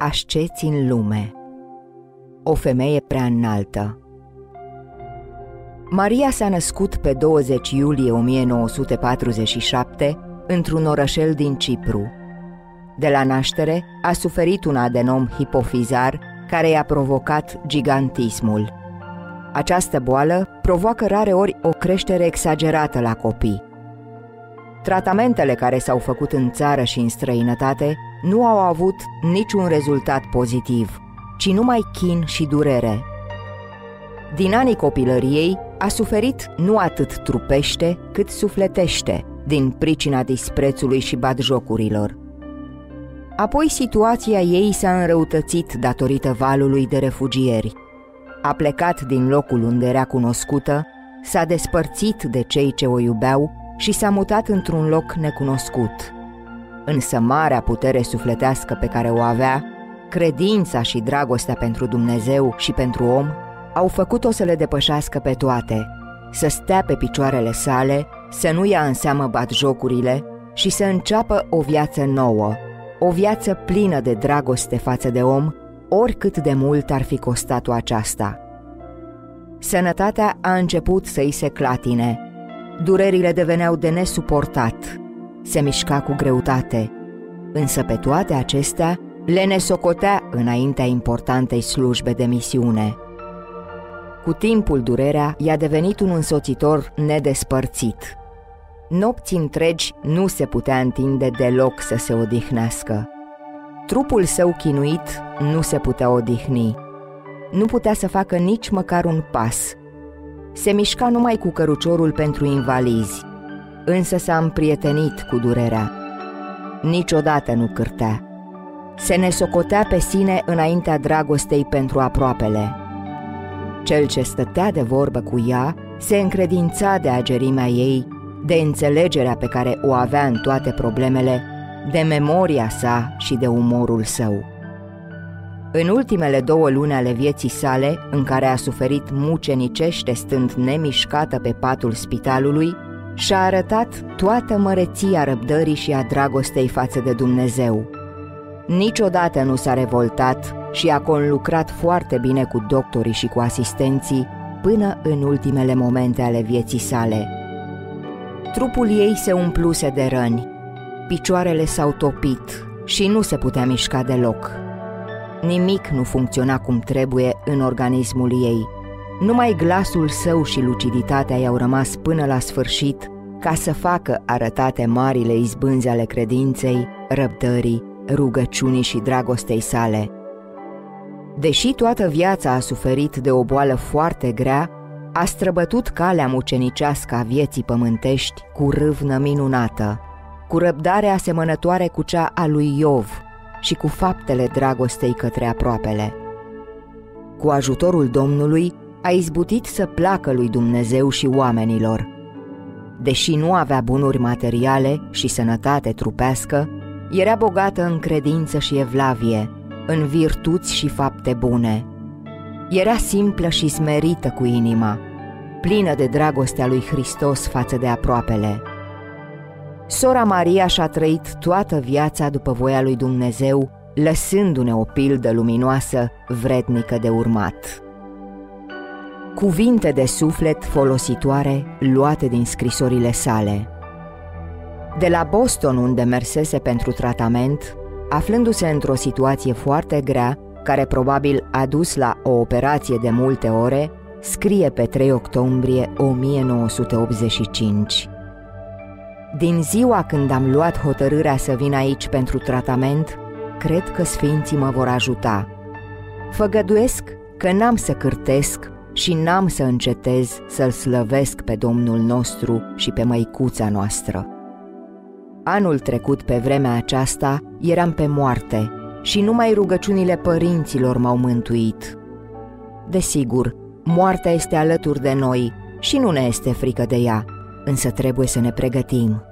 Asceți în lume O femeie prea înaltă Maria s-a născut pe 20 iulie 1947 într-un orășel din Cipru. De la naștere a suferit un adenom hipofizar care i-a provocat gigantismul. Această boală provoacă rare ori o creștere exagerată la copii. Tratamentele care s-au făcut în țară și în străinătate nu au avut niciun rezultat pozitiv, ci numai chin și durere. Din anii copilăriei a suferit nu atât trupește cât sufletește din pricina disprețului și batjocurilor. Apoi situația ei s-a înrăutățit datorită valului de refugieri. A plecat din locul unde era cunoscută, s-a despărțit de cei ce o iubeau și s-a mutat într-un loc necunoscut. Însă marea putere sufletească pe care o avea, credința și dragostea pentru Dumnezeu și pentru om, au făcut-o să le depășească pe toate, să stea pe picioarele sale, să nu ia în seamă batjocurile și să înceapă o viață nouă, o viață plină de dragoste față de om, oricât de mult ar fi costat-o aceasta. Sănătatea a început să-i se clatine, durerile deveneau de nesuportat, se mișca cu greutate, însă pe toate acestea le nesocotea înaintea importantei slujbe de misiune. Cu timpul durerea i-a devenit un însoțitor nedespărțit. Nopți întregi nu se putea întinde deloc să se odihnească. Trupul său chinuit nu se putea odihni. Nu putea să facă nici măcar un pas. Se mișca numai cu căruciorul pentru invalizi, însă s-a împrietenit cu durerea. Niciodată nu cârtea. Se nesocotea pe sine înaintea dragostei pentru aproapele. Cel ce stătea de vorbă cu ea se încredința de agerimea ei, de înțelegerea pe care o avea în toate problemele, de memoria sa și de umorul său. În ultimele două luni ale vieții sale, în care a suferit mucenicește stând nemișcată pe patul spitalului, și-a arătat toată măreția răbdării și a dragostei față de Dumnezeu. Niciodată nu s-a revoltat și a conlucrat foarte bine cu doctorii și cu asistenții până în ultimele momente ale vieții sale. Trupul ei se umpluse de răni, picioarele s-au topit și nu se putea mișca deloc. Nimic nu funcționa cum trebuie în organismul ei. Numai glasul său și luciditatea i-au rămas până la sfârșit ca să facă arătate marile izbânzi ale credinței, răbdării, rugăciunii și dragostei sale. Deși toată viața a suferit de o boală foarte grea, a străbătut calea mucenicească a vieții pământești cu râvnă minunată, cu răbdare asemănătoare cu cea a lui Iov și cu faptele dragostei către aproapele. Cu ajutorul Domnului a izbutit să placă lui Dumnezeu și oamenilor. Deși nu avea bunuri materiale și sănătate trupească, era bogată în credință și evlavie, în virtuți și fapte bune. Era simplă și smerită cu inima, plină de dragostea lui Hristos față de aproapele. Sora Maria și-a trăit toată viața după voia lui Dumnezeu, lăsându-ne o pildă luminoasă, vrednică de urmat. Cuvinte de suflet folositoare luate din scrisorile sale. De la Boston, unde mersese pentru tratament, aflându-se într-o situație foarte grea, care probabil a dus la o operație de multe ore, scrie pe 3 octombrie 1985. Din ziua când am luat hotărârea să vin aici pentru tratament, cred că sfinții mă vor ajuta. Făgăduiesc că n-am să cârtesc și n-am să încetez să-L slăvesc pe Domnul nostru și pe măicuța noastră. Anul trecut, pe vremea aceasta, eram pe moarte și numai rugăciunile părinților m-au mântuit. Desigur, moartea este alături de noi și nu ne este frică de ea, însă trebuie să ne pregătim.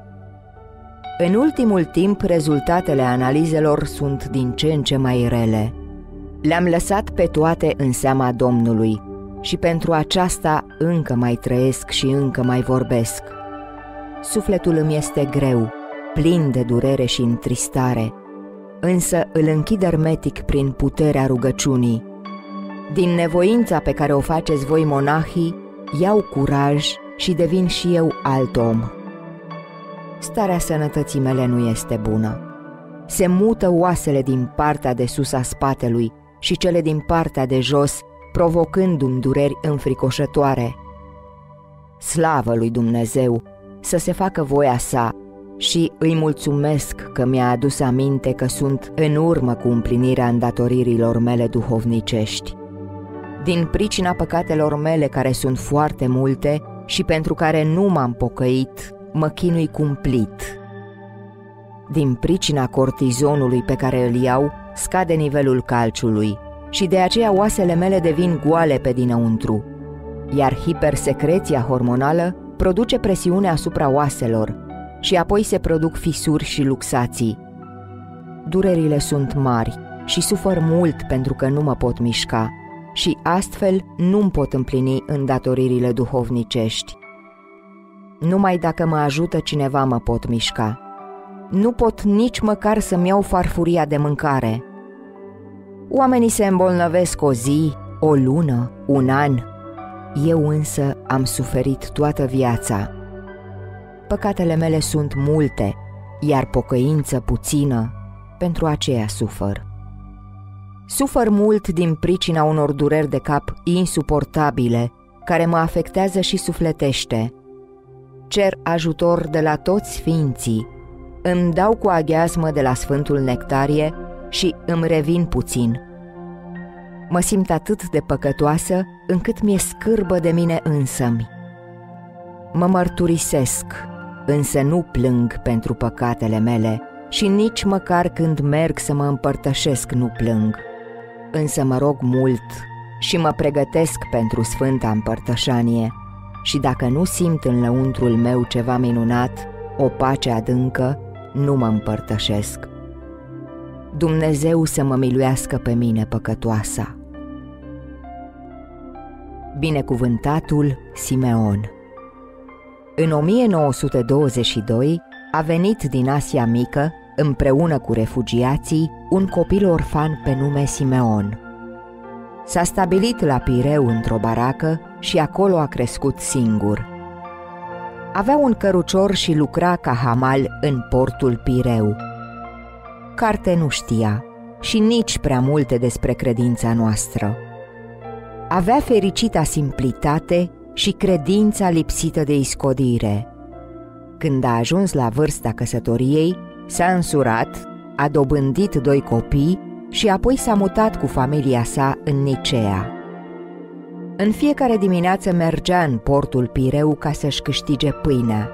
În ultimul timp, rezultatele analizelor sunt din ce în ce mai rele. Le-am lăsat pe toate în seama Domnului și pentru aceasta încă mai trăiesc și încă mai vorbesc. Sufletul îmi este greu, plin de durere și întristare. însă îl închid ermetic prin puterea rugăciunii. Din nevoința pe care o faceți voi monahii, iau curaj și devin și eu alt om. Starea sănătății mele nu este bună. Se mută oasele din partea de sus a spatelui și cele din partea de jos, provocându-mi dureri înfricoșătoare. Slavă lui Dumnezeu să se facă voia sa și îi mulțumesc că mi-a adus aminte că sunt în urmă cu împlinirea îndatoririlor mele duhovnicești. Din pricina păcatelor mele care sunt foarte multe și pentru care nu m-am pocăit, mă chinui cumplit. Din pricina cortizonului pe care îl iau, scade nivelul calciului și de aceea oasele mele devin goale pe dinăuntru, iar hipersecreția hormonală produce presiune asupra oaselor și apoi se produc fisuri și luxații. Durerile sunt mari și sufăr mult pentru că nu mă pot mișca și astfel nu-mi pot împlini îndatoririle duhovnicești. Numai dacă mă ajută cineva mă pot mișca. Nu pot nici măcar să-mi iau farfuria de mâncare. Oamenii se îmbolnăvesc o zi, o lună, un an. Eu însă am suferit toată viața. Păcatele mele sunt multe, iar pocăință puțină, pentru aceea sufăr. Sufăr mult din pricina unor dureri de cap insuportabile, care mă afectează și sufletește. Cer ajutor de la toți sfinții, îmi dau cu aghiazmă de la Sfântul Nectarie și îmi revin puțin. Mă simt atât de păcătoasă încât mi-e scârbă de mine însămi. Mă mărturisesc, însă nu plâng pentru păcatele mele și nici măcar când merg să mă împărtășesc nu plâng însă mă rog mult și mă pregătesc pentru Sfânta Împărtășanie și dacă nu simt în lăuntrul meu ceva minunat, o pace adâncă, nu mă împărtășesc. Dumnezeu să mă miluiască pe mine păcătoasa. Binecuvântatul Simeon În 1922 a venit din Asia Mică împreună cu refugiații, un copil orfan pe nume Simeon. S-a stabilit la Pireu într-o baracă și acolo a crescut singur. Avea un cărucior și lucra ca hamal în portul Pireu. Carte nu știa și nici prea multe despre credința noastră. Avea fericita simplitate și credința lipsită de iscodire. Când a ajuns la vârsta căsătoriei, S-a însurat, a dobândit doi copii și apoi s-a mutat cu familia sa în Nicea. În fiecare dimineață mergea în portul Pireu ca să-și câștige pâinea.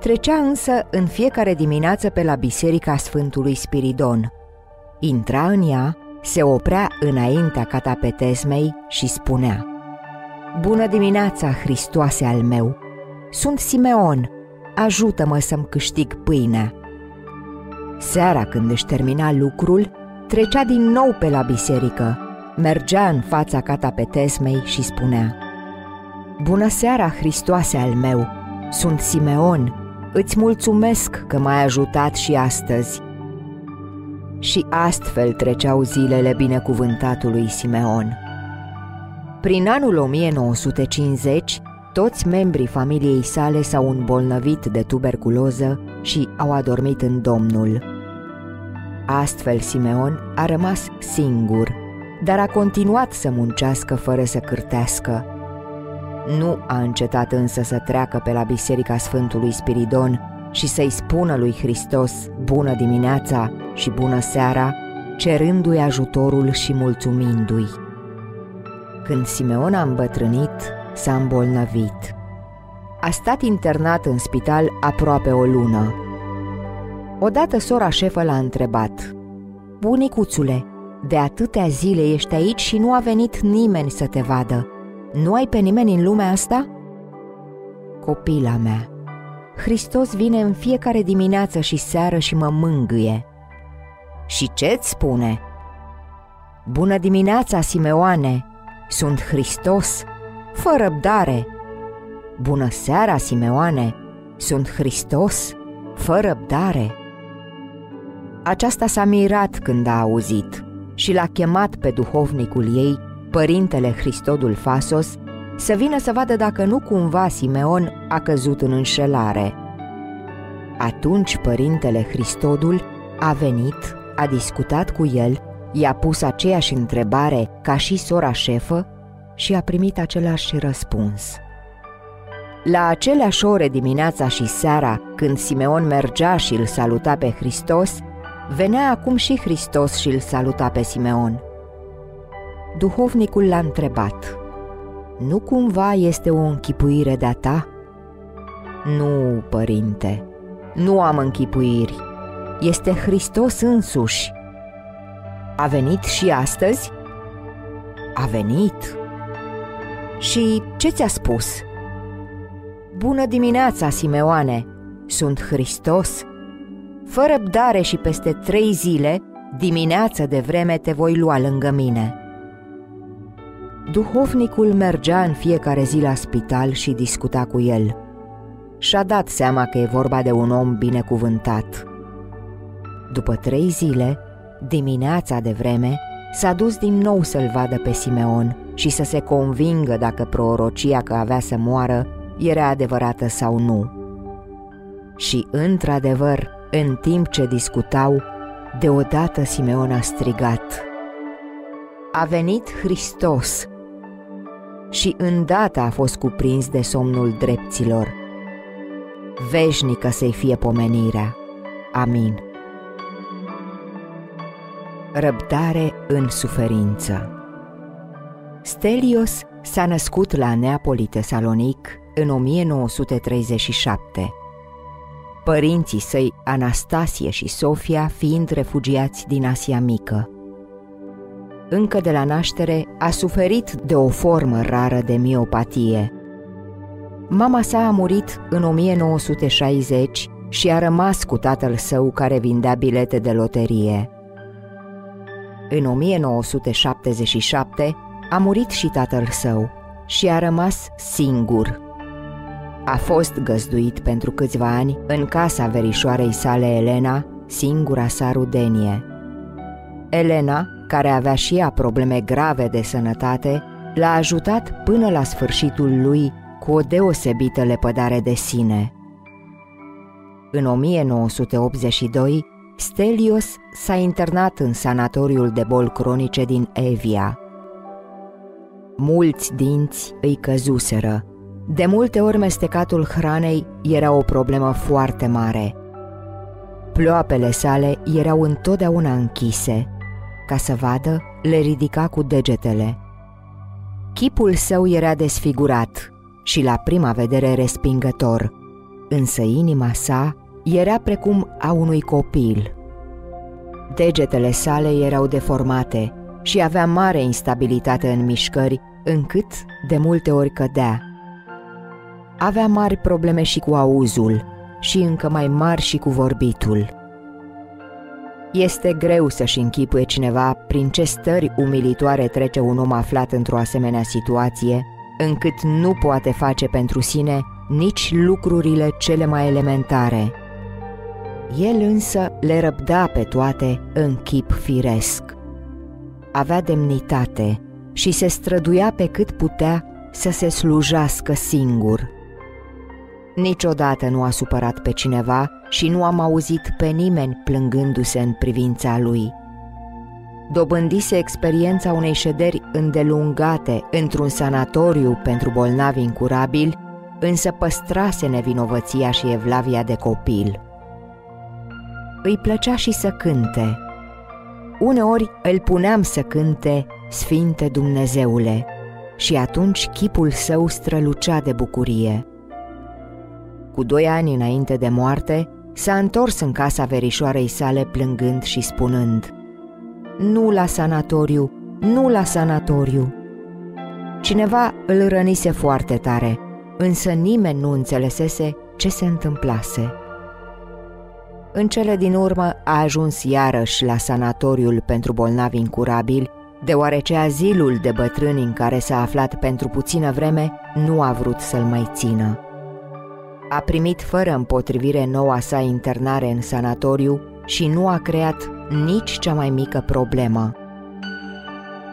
Trecea însă în fiecare dimineață pe la biserica Sfântului Spiridon. Intra în ea, se oprea înaintea catapetezmei și spunea Bună dimineața, Hristoase al meu! Sunt Simeon, ajută-mă să-mi câștig pâinea. Seara când își termina lucrul, trecea din nou pe la biserică, mergea în fața catapetesmei și spunea Bună seara, Hristoase al meu! Sunt Simeon, îți mulțumesc că m-ai ajutat și astăzi. Și astfel treceau zilele binecuvântatului Simeon. Prin anul 1950, toți membrii familiei sale s-au îmbolnăvit de tuberculoză și au adormit în Domnul. Astfel Simeon a rămas singur, dar a continuat să muncească fără să cârtească. Nu a încetat însă să treacă pe la biserica Sfântului Spiridon și să-i spună lui Hristos bună dimineața și bună seara, cerându-i ajutorul și mulțumindu-i. Când Simeon a îmbătrânit, s-a îmbolnăvit. A stat internat în spital aproape o lună. Odată sora șefă l-a întrebat Bunicuțule, de atâtea zile ești aici și nu a venit nimeni să te vadă. Nu ai pe nimeni în lumea asta? Copila mea, Hristos vine în fiecare dimineață și seară și mă mângâie. Și ce-ți spune? Bună dimineața, Simeoane! Sunt Hristos! Fă răbdare! Bună seara, Simeoane! Sunt Hristos! Fă răbdare! Aceasta s-a mirat când a auzit și l-a chemat pe duhovnicul ei, părintele Hristodul Fasos, să vină să vadă dacă nu cumva Simeon a căzut în înșelare. Atunci părintele Hristodul a venit, a discutat cu el, i-a pus aceeași întrebare ca și sora șefă și a primit același răspuns. La aceleași ore dimineața și seara, când Simeon mergea și îl saluta pe Hristos, venea acum și Hristos și îl saluta pe Simeon. Duhovnicul l-a întrebat, Nu cumva este o închipuire de-a ta?" Nu, părinte, nu am închipuiri, este Hristos însuși." A venit și astăzi?" A venit." Și ce ți-a spus?" Bună dimineața, Simeoane! Sunt Hristos. Fă răbdare și peste trei zile, dimineață de vreme te voi lua lângă mine. Duhovnicul mergea în fiecare zi la spital și discuta cu el. Și-a dat seama că e vorba de un om binecuvântat. După trei zile, dimineața de vreme, s-a dus din nou să-l vadă pe Simeon și să se convingă dacă prorocia că avea să moară era adevărată sau nu. Și, într-adevăr, în timp ce discutau, deodată Simeon a strigat A venit Hristos! Și îndată a fost cuprins de somnul drepților. Veșnică să-i fie pomenirea. Amin. Răbdare în suferință Stelios s-a născut la Neapoli Tesalonic în 1937. Părinții săi, Anastasie și Sofia, fiind refugiați din Asia Mică. Încă de la naștere a suferit de o formă rară de miopatie. Mama sa a murit în 1960 și a rămas cu tatăl său care vindea bilete de loterie. În 1977 a murit și tatăl său și a rămas singur a fost găzduit pentru câțiva ani în casa verișoarei sale Elena, singura sa rudenie. Elena, care avea și ea probleme grave de sănătate, l-a ajutat până la sfârșitul lui cu o deosebită lepădare de sine. În 1982, Stelios s-a internat în sanatoriul de boli cronice din Evia. Mulți dinți îi căzuseră de multe ori mestecatul hranei era o problemă foarte mare. Ploapele sale erau întotdeauna închise. Ca să vadă, le ridica cu degetele. Chipul său era desfigurat și la prima vedere respingător, însă inima sa era precum a unui copil. Degetele sale erau deformate și avea mare instabilitate în mișcări, încât de multe ori cădea avea mari probleme și cu auzul și încă mai mari și cu vorbitul. Este greu să-și închipuie cineva prin ce stări umilitoare trece un om aflat într-o asemenea situație, încât nu poate face pentru sine nici lucrurile cele mai elementare. El însă le răbda pe toate în chip firesc. Avea demnitate și se străduia pe cât putea să se slujească singur Niciodată nu a supărat pe cineva și nu am auzit pe nimeni plângându-se în privința lui. Dobândise experiența unei șederi îndelungate într-un sanatoriu pentru bolnavi incurabili, însă păstrase nevinovăția și evlavia de copil. Îi plăcea și să cânte. Uneori îl puneam să cânte Sfinte Dumnezeule și atunci chipul său strălucea de bucurie cu doi ani înainte de moarte, s-a întors în casa verișoarei sale plângând și spunând Nu la sanatoriu, nu la sanatoriu. Cineva îl rănise foarte tare, însă nimeni nu înțelesese ce se întâmplase. În cele din urmă a ajuns iarăși la sanatoriul pentru bolnavi incurabili, deoarece azilul de bătrâni în care s-a aflat pentru puțină vreme nu a vrut să-l mai țină a primit fără împotrivire noua sa internare în sanatoriu și nu a creat nici cea mai mică problemă.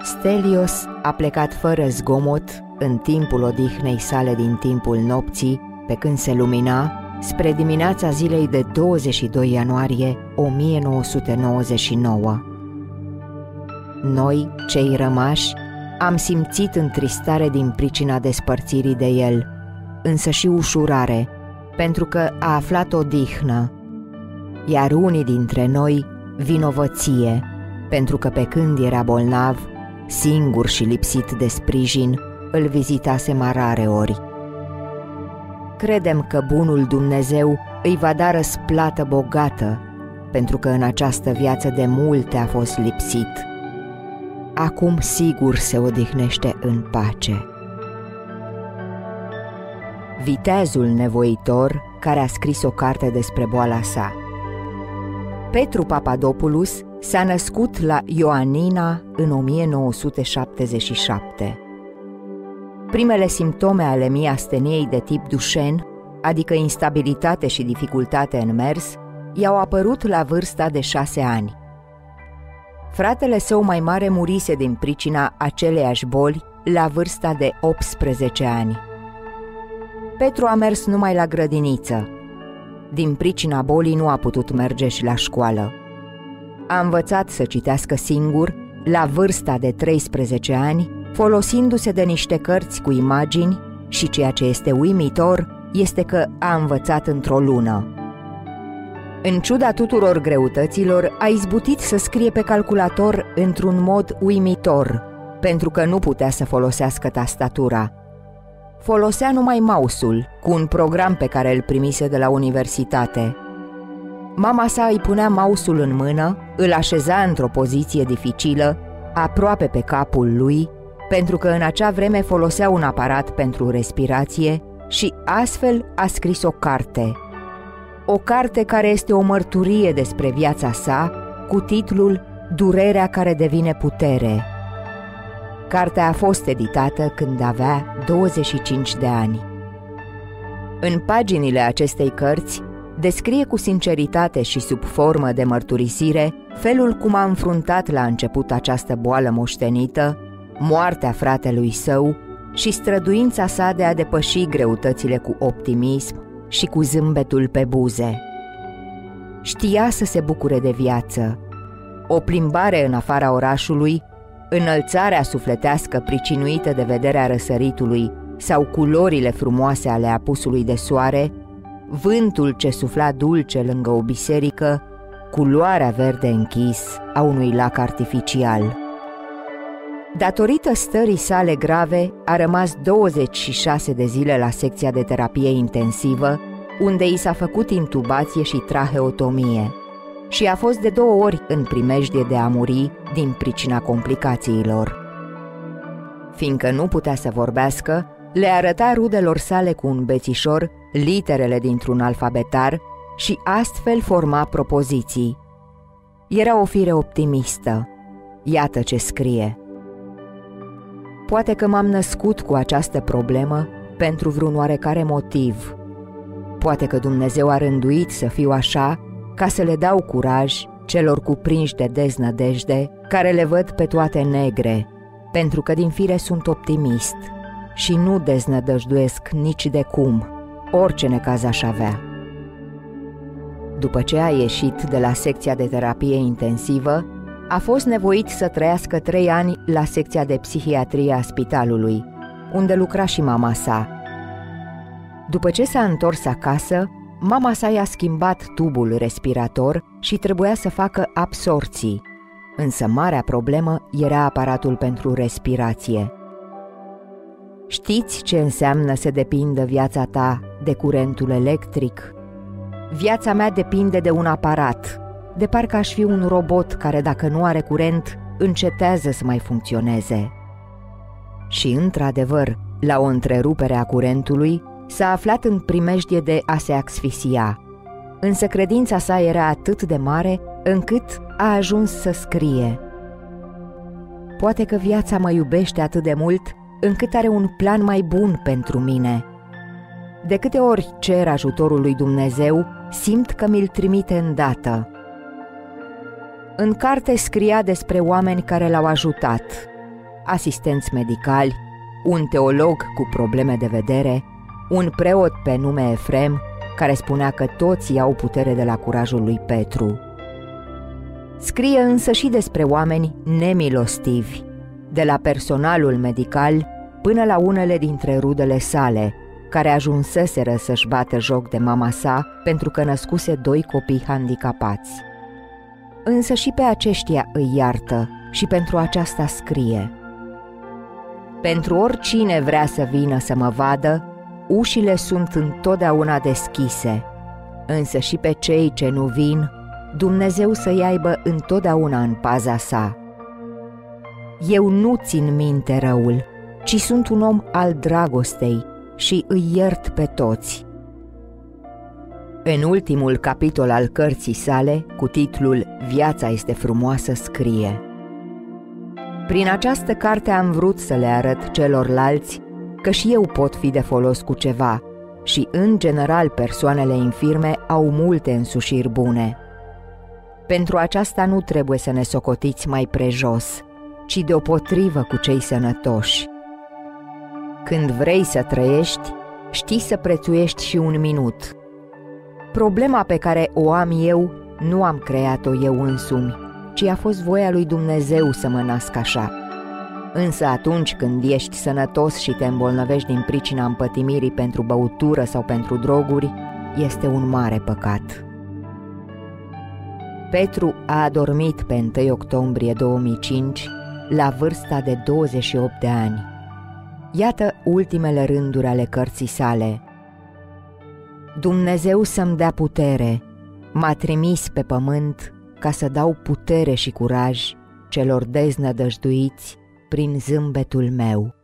Stelios a plecat fără zgomot în timpul odihnei sale din timpul nopții, pe când se lumina, spre dimineața zilei de 22 ianuarie 1999. Noi, cei rămași, am simțit întristare din pricina despărțirii de el, însă și ușurare, pentru că a aflat o dihnă, iar unii dintre noi vinovăție, pentru că pe când era bolnav, singur și lipsit de sprijin, îl vizitase marare ori. Credem că bunul Dumnezeu îi va da răsplată bogată, pentru că în această viață de multe a fost lipsit. Acum sigur se odihnește în pace. Vitezul nevoitor care a scris o carte despre boala sa. Petru Papadopoulos s-a născut la Ioanina în 1977. Primele simptome ale miasteniei de tip Duchenne, adică instabilitate și dificultate în mers, i-au apărut la vârsta de șase ani. Fratele său mai mare murise din pricina aceleiași boli la vârsta de 18 ani. Petru a mers numai la grădiniță. Din pricina bolii nu a putut merge și la școală. A învățat să citească singur la vârsta de 13 ani folosindu-se de niște cărți cu imagini și ceea ce este uimitor este că a învățat într-o lună. În ciuda tuturor greutăților, a izbutit să scrie pe calculator într-un mod uimitor, pentru că nu putea să folosească tastatura. Folosea numai mouse-ul, cu un program pe care îl primise de la universitate. Mama sa îi punea mouse-ul în mână, îl așeza într-o poziție dificilă, aproape pe capul lui pentru că în acea vreme folosea un aparat pentru respirație și astfel a scris o carte. O carte care este o mărturie despre viața sa, cu titlul Durerea care devine putere. Cartea a fost editată când avea 25 de ani. În paginile acestei cărți descrie cu sinceritate și sub formă de mărturisire felul cum a înfruntat la început această boală moștenită moartea fratelui său și străduința sa de a depăși greutățile cu optimism și cu zâmbetul pe buze. Știa să se bucure de viață. O plimbare în afara orașului, înălțarea sufletească pricinuită de vederea răsăritului sau culorile frumoase ale apusului de soare, vântul ce sufla dulce lângă o biserică, culoarea verde închis a unui lac artificial. Datorită stării sale grave, a rămas 26 de zile la secția de terapie intensivă, unde i s-a făcut intubație și traheotomie și a fost de două ori în primejdie de a muri din pricina complicațiilor. Fiindcă nu putea să vorbească, le arăta rudelor sale cu un bețișor literele dintr-un alfabetar și astfel forma propoziții. Era o fire optimistă. Iată ce scrie – Poate că m-am născut cu această problemă pentru vreun oarecare motiv. Poate că Dumnezeu a rânduit să fiu așa ca să le dau curaj celor cuprinși de deznădejde care le văd pe toate negre, pentru că din fire sunt optimist și nu deznădăjduiesc nici de cum, orice necaz aș avea. După ce a ieșit de la secția de terapie intensivă, a fost nevoit să trăiască trei ani la secția de psihiatrie a spitalului, unde lucra și mama sa. După ce s-a întors acasă, mama sa i-a schimbat tubul respirator și trebuia să facă absorții, însă marea problemă era aparatul pentru respirație. Știți ce înseamnă să depindă viața ta de curentul electric? Viața mea depinde de un aparat, de parcă aș fi un robot care, dacă nu are curent, încetează să mai funcționeze. Și, într-adevăr, la o întrerupere a curentului, s-a aflat în primejdie de a se asfisia. Însă credința sa era atât de mare încât a ajuns să scrie. Poate că viața mă iubește atât de mult încât are un plan mai bun pentru mine. De câte ori cer ajutorul lui Dumnezeu, simt că mi-l trimite îndată. În carte scria despre oameni care l-au ajutat, asistenți medicali, un teolog cu probleme de vedere, un preot pe nume Efrem, care spunea că toți iau putere de la curajul lui Petru. Scrie însă și despre oameni nemilostivi, de la personalul medical până la unele dintre rudele sale, care ajunseseră să-și bată joc de mama sa pentru că născuse doi copii handicapați. Însă și pe aceștia îi iartă și pentru aceasta scrie. Pentru oricine vrea să vină să mă vadă, ușile sunt întotdeauna deschise, însă și pe cei ce nu vin, Dumnezeu să-i aibă întotdeauna în paza sa. Eu nu țin minte răul, ci sunt un om al dragostei și îi iert pe toți. În ultimul capitol al cărții sale, cu titlul Viața este frumoasă, scrie Prin această carte am vrut să le arăt celorlalți că și eu pot fi de folos cu ceva și, în general, persoanele infirme au multe însușiri bune. Pentru aceasta nu trebuie să ne socotiți mai prejos, ci deopotrivă cu cei sănătoși. Când vrei să trăiești, știi să prețuiești și un minut. Problema pe care o am eu, nu am creat-o eu însumi, ci a fost voia lui Dumnezeu să mă nasc așa. Însă atunci când ești sănătos și te îmbolnăvești din pricina împătimirii pentru băutură sau pentru droguri, este un mare păcat. Petru a adormit pe 1 octombrie 2005 la vârsta de 28 de ani. Iată ultimele rânduri ale cărții sale. Dumnezeu să-mi dea putere, m-a trimis pe pământ ca să dau putere și curaj celor deznădăjduiți prin zâmbetul meu.